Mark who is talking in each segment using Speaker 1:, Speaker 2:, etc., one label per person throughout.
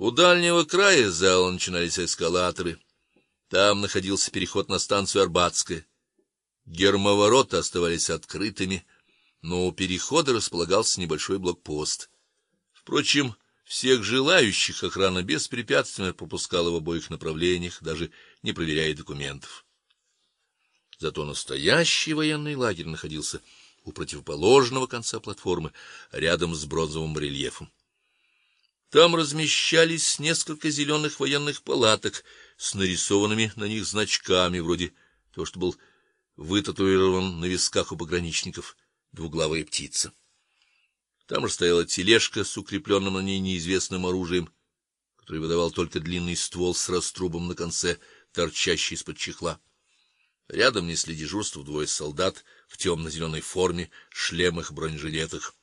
Speaker 1: У дальнего края зала начинались эскалаторы. Там находился переход на станцию Арбатская. Гермоворота оставались открытыми, но у перехода располагался небольшой блокпост. Впрочем, всех желающих охрана беспрепятственно пропускала в обоих направлениях, даже не проверяя документов. Зато настоящий военный лагерь находился у противоположного конца платформы, рядом с бронзовым барельефом. Там размещались несколько зеленых военных палаток с нарисованными на них значками, вроде того, что был вытатуирован на висках у пограничников двуглавая птица. Там же стояла тележка с укрепленным на ней неизвестным оружием, который выдавал только длинный ствол с раструбом на конце, торчащий из-под чехла. Рядом несли дежурство двое солдат в темно зеленой форме, шлемах, бронежилетах.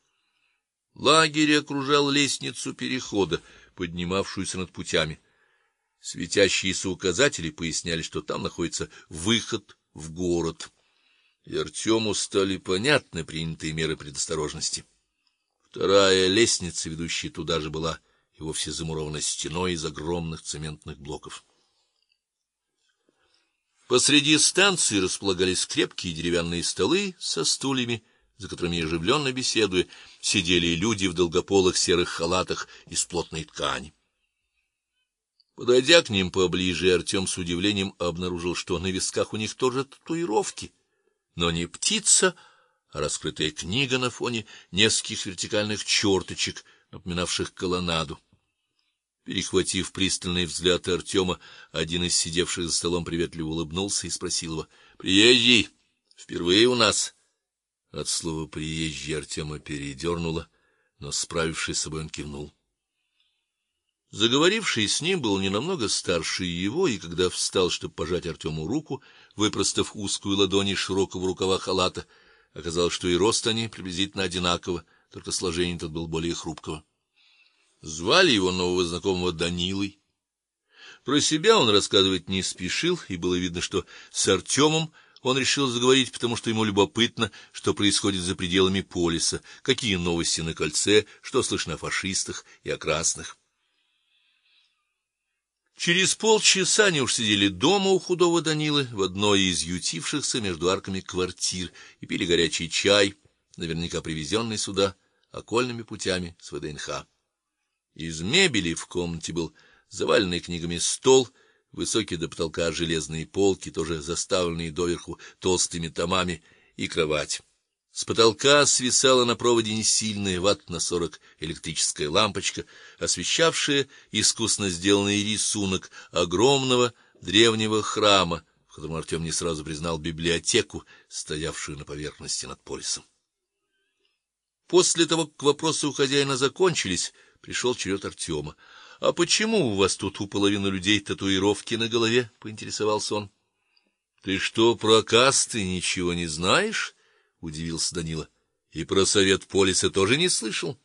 Speaker 1: Лагерь окружал лестницу перехода, поднимавшуюся над путями. Светящиеся указатели поясняли, что там находится выход в город. И Артему стали понятны принятые меры предосторожности. Вторая лестница, ведущая туда же, была и вовсе замурована стеной из огромных цементных блоков. Посреди станции располагались крепкие деревянные столы со стульями за которыми оживленно беседуя сидели люди в долгополых серых халатах из плотной ткани. Подойдя к ним поближе, Артем с удивлением обнаружил, что на висках у них тоже татуировки, но не птица, а раскрытая книга на фоне нескольких вертикальных черточек, напоминавших колоннаду. Перехватив пристальный взгляд Артема, один из сидевших за столом приветливо улыбнулся и спросил его: "Приезжий, впервые у нас?" От слова приезжий Артема передернуло, но справившись с собой он кивнул. Заговоривший с ним был не намного старше его, и когда встал, чтобы пожать Артему руку, выпростав узкую ладонь широкого рукава халата, оказалось, что и рост они приблизительно одинаково, только сложение тот был более хрупкого. Звали его нового знакомого Данилой. Про себя он рассказывать не спешил, и было видно, что с Артемом он решил заговорить, потому что ему любопытно, что происходит за пределами полиса, какие новости на кольце, что слышно о фашистах и о красных. Через полчаса они уж сидели дома у худого Данилы в одной из ютившихся между арками квартир и пили горячий чай, наверняка привезенный сюда окольными путями с ВДНХ. Из мебели в комнате был заваленный книгами стол высокие до потолка железные полки, тоже заставленные доверху толстыми томами, и кровать. С потолка свисала на проводе несильная ватт на сорок электрическая лампочка, освещавшая искусно сделанный рисунок огромного древнего храма, в котором Артем не сразу признал библиотеку, стоявшую на поверхности над полисом. После того, как вопросы у хозяина закончились, пришел черед Артема. — А почему у вас тут у половины людей татуировки на голове? поинтересовался он. Ты что, про касты ничего не знаешь? удивился Данила. И про совет полиса тоже не слышал?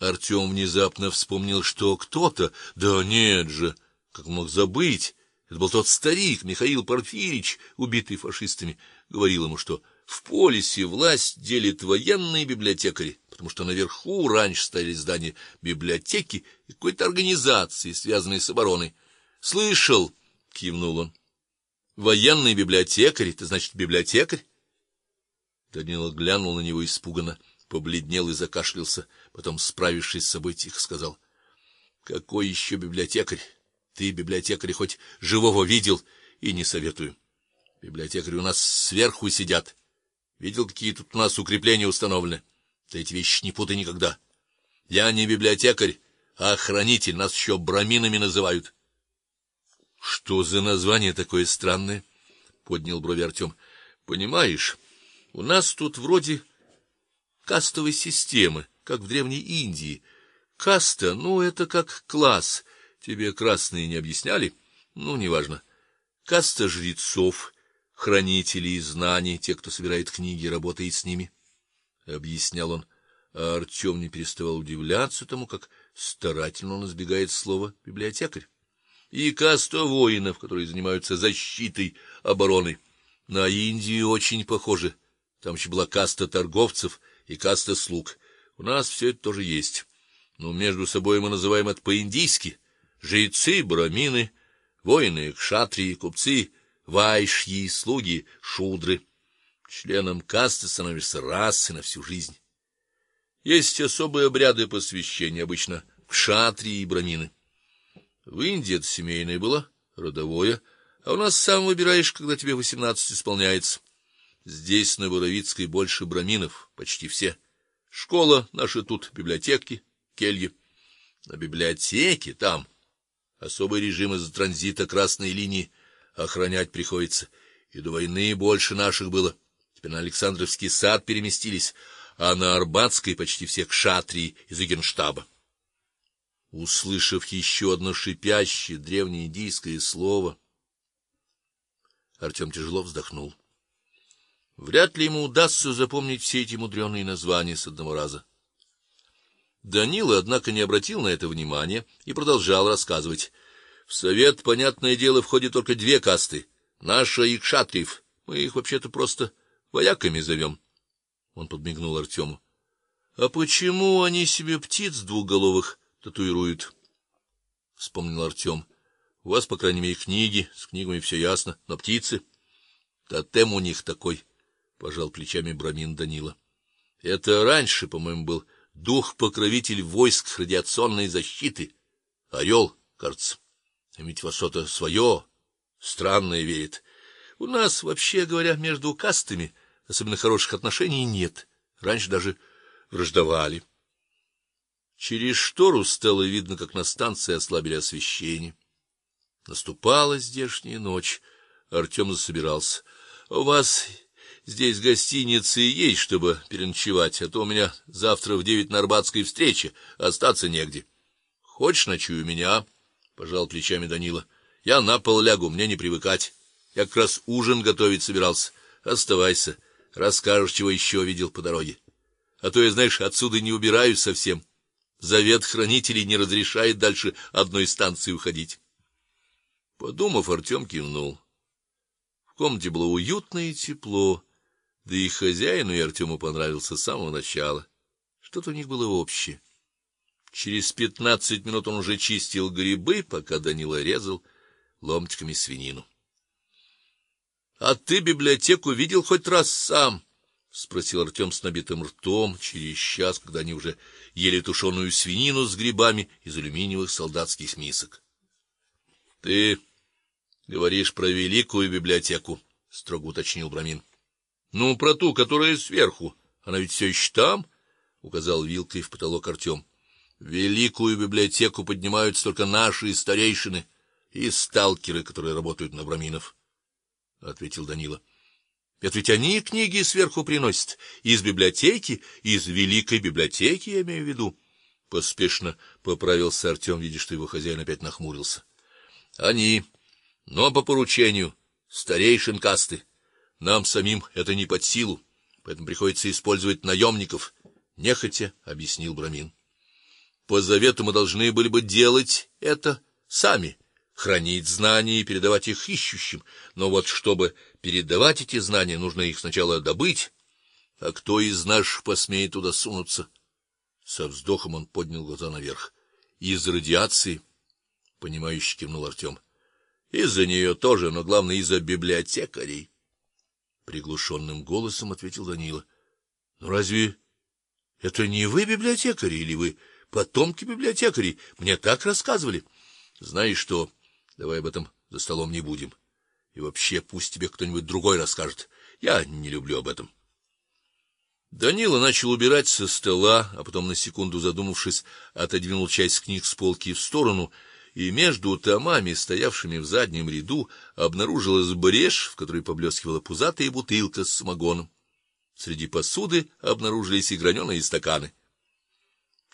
Speaker 1: Артем внезапно вспомнил, что кто-то, да нет же, как мог забыть, это был тот старик Михаил Порфирич, убитый фашистами, говорил ему, что в полисе власть делит военные библиотекари, потому что наверху раньше стояли здания библиотеки и какой-то организации, связанной с обороной. Слышал, кивнул он. Военный библиотекарь, ты значит библиотекарь? Данила глянул на него испуганно, побледнел и закашлялся, потом, справившись с собой, тихо сказал: "Какой еще библиотекарь? Ты библиотекаря хоть живого видел и не советую. Библиотекари у нас сверху сидят. Видел, какие тут у нас укрепления установлены? Ты эти вещи не путай никогда. Я не библиотекарь, а охранитель, нас еще браминами называют. Что за название такое странное? поднял брови Артем. Понимаешь, у нас тут вроде кастовой системы, как в древней Индии. Каста, ну это как класс. Тебе красные не объясняли? Ну, неважно. Каста жрецов, хранителей знаний, те, кто собирает книги работает с ними, объяснял он. А Артем не переставал удивляться тому, как старательно он избегает слова библиотекарь. И каста воинов, которые занимаются защитой обороны. На Индию очень похоже. Там еще была каста торговцев и каста слуг. У нас все это тоже есть. Но между собой мы называем это по-индийски: жрецы, брамины, воины, кшатрии, купцы, вайшьи, слуги, шудры. Членом касты становишься раз и на всю жизнь. Есть особые обряды посвящения, обычно кшатрии и брамины. В Индии это семейное было, родовое, а у нас сам выбираешь, когда тебе восемнадцать исполняется. Здесь на Боровицкой больше браминов, почти все. Школа наша тут, библиотеки, кельи. На библиотеке там особый режим из-за транзита красной линии охранять приходится. И до войны больше наших было. Теперь на Александровский сад переместились, а на Арбатской почти все кшатрии из Генштаба. Услышав еще одно шипящее древнеиндийское слово, Артем тяжело вздохнул. Вряд ли ему удастся запомнить все эти мудреные названия с одного раза. Данила, однако, не обратил на это внимания и продолжал рассказывать. В совет, понятное дело, входит только две касты: наша и кшатриев. Мы их вообще-то просто вояками зовем. Он подмигнул Артему. — А почему они себе птиц двухголовых татуируют? вспомнил Артем. — У вас, по крайней мере, книги, с книгами все ясно, но птицы тотем у них такой, пожал плечами Брамин Данила. Это раньше, по-моему, был дух-покровитель войск радиационной защиты. Орел, кажется. А ведь во что-то свое странное верит. У нас, вообще говоря, между кастами особенно хороших отношений нет. Раньше даже враждовали. Через штору стало видно, как на станции ослабили освещение. Наступала здешняя ночь. Артем засобирался. У вас здесь гостиницы есть, чтобы переночевать, а то у меня завтра в девять на Арбатской встреча, остаться негде. Хочешь, ночую у меня? пожал плечами Данила. Я на пол лягу, мне не привыкать. Я как раз ужин готовить собирался. Оставайся. Расскажешь, чего еще видел по дороге. А то я, знаешь, отсюда не убираюсь совсем. Завет хранителей не разрешает дальше одной станции уходить. Подумав, Артем кивнул. В комнате было уютно и тепло, да и хозяину и Артему понравился с самого начала. Что-то у них было общее. Через пятнадцать минут он уже чистил грибы, пока Данила резал ломтиками свинину. А ты библиотеку видел хоть раз сам? спросил Артем с набитым ртом через час, когда они уже ели тушеную свинину с грибами из алюминиевых солдатских мисок. Ты говоришь про великую библиотеку, строго уточнил Брамин. Ну, про ту, которая сверху. Она ведь все еще там, указал вилкой в потолок Артем. Великую библиотеку поднимают только наши старейшины и сталкеры, которые работают на Браминов ответил Данила. Это ведь они книги сверху приносят из библиотеки, из великой библиотеки, я имею в виду. Поспешно поправился Артем, видя, что его хозяин опять нахмурился. Они, но по поручению старейшин касты. Нам самим это не под силу, поэтому приходится использовать наемников, нехотя объяснил Брамин. По завету мы должны были бы делать это сами хранить знания и передавать их ищущим, но вот чтобы передавать эти знания, нужно их сначала добыть. А кто из нас посмеет туда сунуться? Со вздохом он поднял глаза наверх. Из радиации, понимающе кивнул Артем. Из-за нее тоже, но главное из-за библиотекарей. Приглушенным голосом ответил Данила. Ну разве это не вы библиотекари или вы потомки библиотекарей? Мне так рассказывали. Знаешь что? Давай об этом за столом не будем. И вообще пусть тебе кто-нибудь другой расскажет. Я не люблю об этом. Данила начал убирать со стола, а потом на секунду задумавшись, отодвинул часть книг с полки в сторону, и между томами, стоявшими в заднем ряду, обнаружилась брешь, в которой поблескивала пузатая бутылка с самогоном. Среди посуды обнаружились и граненые стаканы.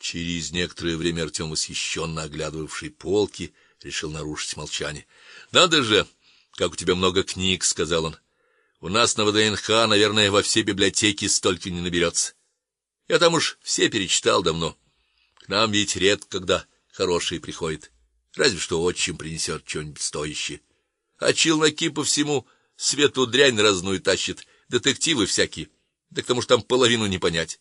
Speaker 1: Через некоторое время Артем восхищенно оглядывавший полки, решил нарушить молчание. Надо же, как у тебя много книг, сказал он. У нас на ВДНХ, наверное, во всей библиотеке столько не наберется. Я там уж все перечитал давно. К нам ведь редко когда хорошие приходят. Разве что отчим принесет что-нибудь стоящее. А челноки по всему свету дрянь разную тащит, детективы всякие. Да к тому же там половину не понять.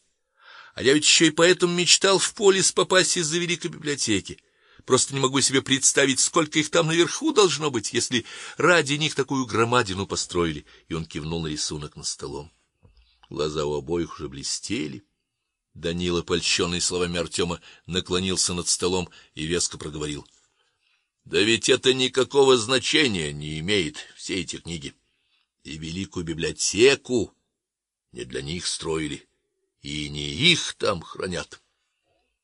Speaker 1: А я ведь еще и поэтому мечтал в полис попасть из-за великой библиотеки. Просто не могу себе представить, сколько их там наверху должно быть, если ради них такую громадину построили. И он кивнул на рисунок на столом. Глаза у обоих уже блестели. Данила, польщенный словами Артема, наклонился над столом и веско проговорил: "Да ведь это никакого значения не имеет все эти книги. И великую библиотеку не для них строили, и не их там хранят".